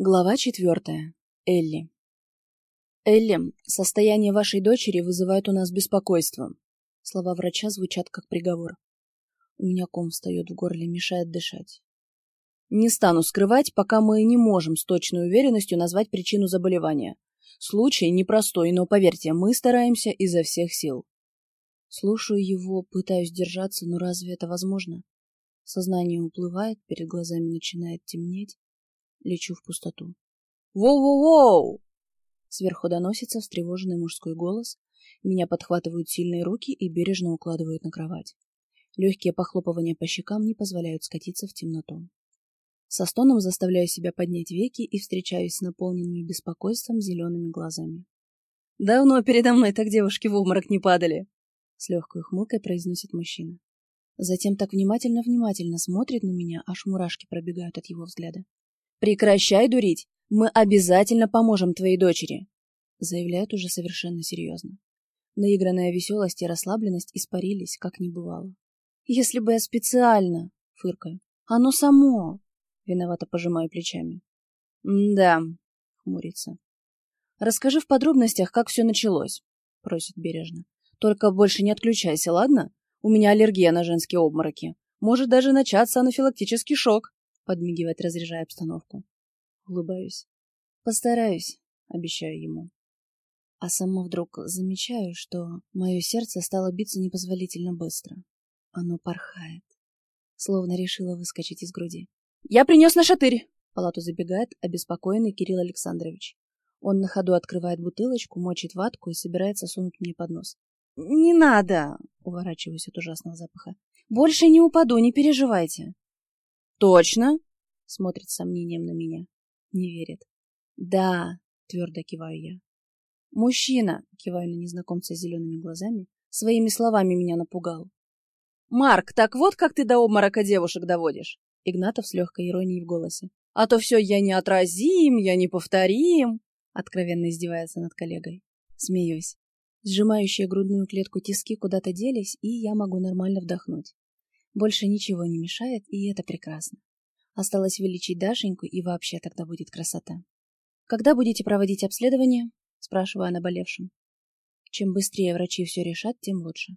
Глава четвертая. Элли. Элли, состояние вашей дочери вызывает у нас беспокойство. Слова врача звучат как приговор. У меня ком встает в горле, мешает дышать. Не стану скрывать, пока мы не можем с точной уверенностью назвать причину заболевания. Случай непростой, но, поверьте, мы стараемся изо всех сил. Слушаю его, пытаюсь держаться, но разве это возможно? Сознание уплывает, перед глазами начинает темнеть. Лечу в пустоту. «Воу-воу-воу!» Сверху доносится встревоженный мужской голос. Меня подхватывают сильные руки и бережно укладывают на кровать. Легкие похлопывания по щекам не позволяют скатиться в темноту. Со стоном заставляю себя поднять веки и встречаюсь с наполненными беспокойством зелеными глазами. «Давно передо мной так девушки в обморок не падали!» С легкой ухмылкой произносит мужчина. Затем так внимательно-внимательно смотрит на меня, аж мурашки пробегают от его взгляда. «Прекращай дурить! Мы обязательно поможем твоей дочери!» Заявляют уже совершенно серьезно. Наигранная веселость и расслабленность испарились, как не бывало. «Если бы я специально...» — фыркаю. «Оно само!» — виновато пожимаю плечами. «Да», — хмурится. «Расскажи в подробностях, как все началось», — просит бережно. «Только больше не отключайся, ладно? У меня аллергия на женские обмороки. Может даже начаться анафилактический шок подмигивает, разряжая обстановку. Улыбаюсь. Постараюсь, обещаю ему. А сама вдруг замечаю, что мое сердце стало биться непозволительно быстро. Оно порхает, словно решило выскочить из груди. «Я принес на шатырь!» В палату забегает обеспокоенный Кирилл Александрович. Он на ходу открывает бутылочку, мочит ватку и собирается сунуть мне под нос. «Не надо!» — уворачиваюсь от ужасного запаха. «Больше не упаду, не переживайте!» «Точно?» — смотрит сомнением на меня. Не верит. «Да», — твердо киваю я. «Мужчина», — киваю на незнакомца с зелеными глазами, своими словами меня напугал. «Марк, так вот как ты до обморока девушек доводишь?» Игнатов с легкой иронией в голосе. «А то все я не отразим, я не повторим!» Откровенно издевается над коллегой. Смеюсь. Сжимающие грудную клетку тиски куда-то делись, и я могу нормально вдохнуть. Больше ничего не мешает, и это прекрасно. Осталось вылечить Дашеньку, и вообще тогда будет красота. «Когда будете проводить обследование?» – спрашиваю о наболевшем. Чем быстрее врачи все решат, тем лучше.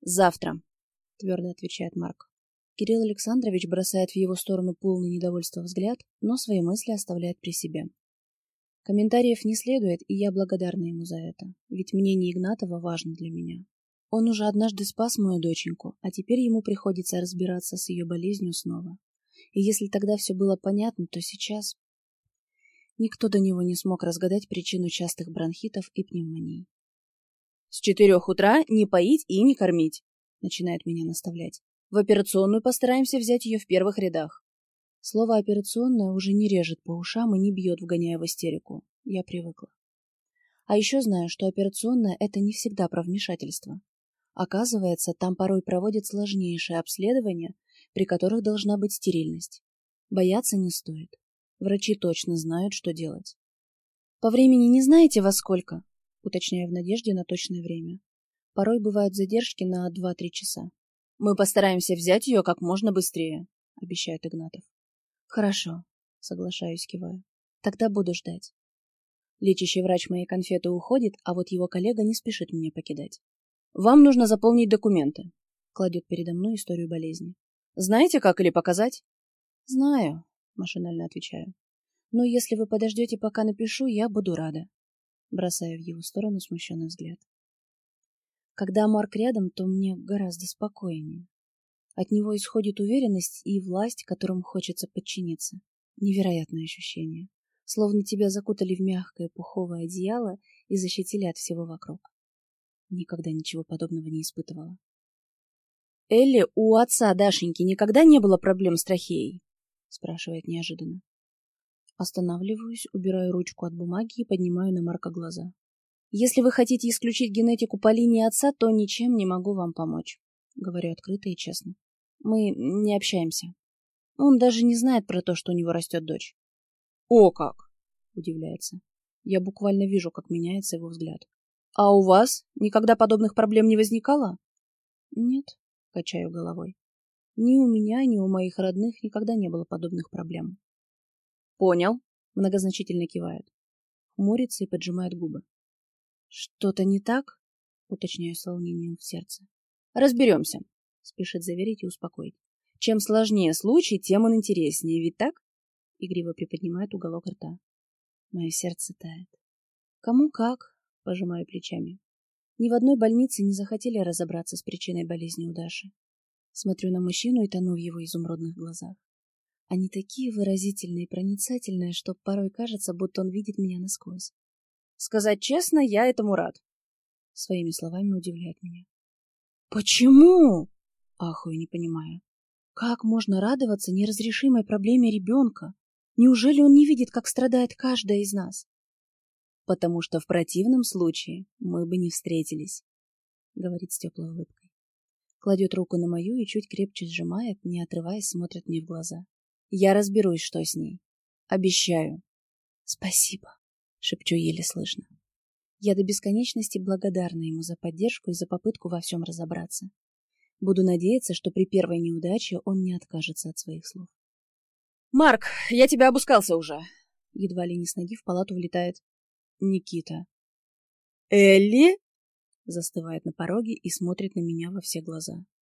«Завтра», – твердо отвечает Марк. Кирилл Александрович бросает в его сторону полный недовольства взгляд, но свои мысли оставляет при себе. Комментариев не следует, и я благодарна ему за это, ведь мнение Игнатова важно для меня. Он уже однажды спас мою доченьку, а теперь ему приходится разбираться с ее болезнью снова. И если тогда все было понятно, то сейчас... Никто до него не смог разгадать причину частых бронхитов и пневмоний. «С четырех утра не поить и не кормить», — начинает меня наставлять. «В операционную постараемся взять ее в первых рядах». Слово «операционная» уже не режет по ушам и не бьет, вгоняя в истерику. Я привыкла. А еще знаю, что операционная — это не всегда про вмешательство. Оказывается, там порой проводят сложнейшие обследования, при которых должна быть стерильность. Бояться не стоит. Врачи точно знают, что делать. По времени не знаете во сколько? Уточняю в надежде на точное время. Порой бывают задержки на 2-3 часа. Мы постараемся взять ее как можно быстрее, обещает Игнатов. Хорошо, соглашаюсь, киваю. Тогда буду ждать. Лечащий врач моей конфеты уходит, а вот его коллега не спешит меня покидать. Вам нужно заполнить документы. Кладет передо мной историю болезни. Знаете, как или показать? Знаю, машинально отвечаю. Но если вы подождете, пока напишу, я буду рада. Бросаю в его сторону смущенный взгляд. Когда Марк рядом, то мне гораздо спокойнее. От него исходит уверенность и власть, которым хочется подчиниться. Невероятное ощущение. Словно тебя закутали в мягкое пуховое одеяло и защитили от всего вокруг. Никогда ничего подобного не испытывала. «Элли, у отца Дашеньки никогда не было проблем с трахеей?» спрашивает неожиданно. Останавливаюсь, убираю ручку от бумаги и поднимаю на Марка глаза. «Если вы хотите исключить генетику по линии отца, то ничем не могу вам помочь», говорю открыто и честно. «Мы не общаемся. Он даже не знает про то, что у него растет дочь». «О как!» удивляется. Я буквально вижу, как меняется его взгляд. А у вас никогда подобных проблем не возникало? Нет, качаю головой. Ни у меня, ни у моих родных никогда не было подобных проблем. Понял. Многозначительно кивает. Хмурится и поджимает губы. Что-то не так? Уточняю с волнением в сердце. Разберемся, спешит заверить и успокоить. Чем сложнее случай, тем он интереснее, ведь так? Игриво приподнимает уголок рта. Мое сердце тает. Кому как, пожимаю плечами. Ни в одной больнице не захотели разобраться с причиной болезни у Даши. Смотрю на мужчину и тону в его изумрудных глазах. Они такие выразительные и проницательные, что порой кажется, будто он видит меня насквозь. Сказать честно, я этому рад. Своими словами удивляет меня. Почему? Ахую, не понимая. Как можно радоваться неразрешимой проблеме ребенка? Неужели он не видит, как страдает каждая из нас? Потому что в противном случае мы бы не встретились, говорит с теплой улыбкой. Кладет руку на мою и чуть крепче сжимает, не отрываясь, смотрит мне в глаза. Я разберусь, что с ней. Обещаю. Спасибо, шепчу еле слышно. Я до бесконечности благодарна ему за поддержку и за попытку во всем разобраться. Буду надеяться, что при первой неудаче он не откажется от своих слов. «Марк, я тебя обускался уже!» Едва ли не с ноги в палату влетает Никита. «Элли?» Застывает на пороге и смотрит на меня во все глаза.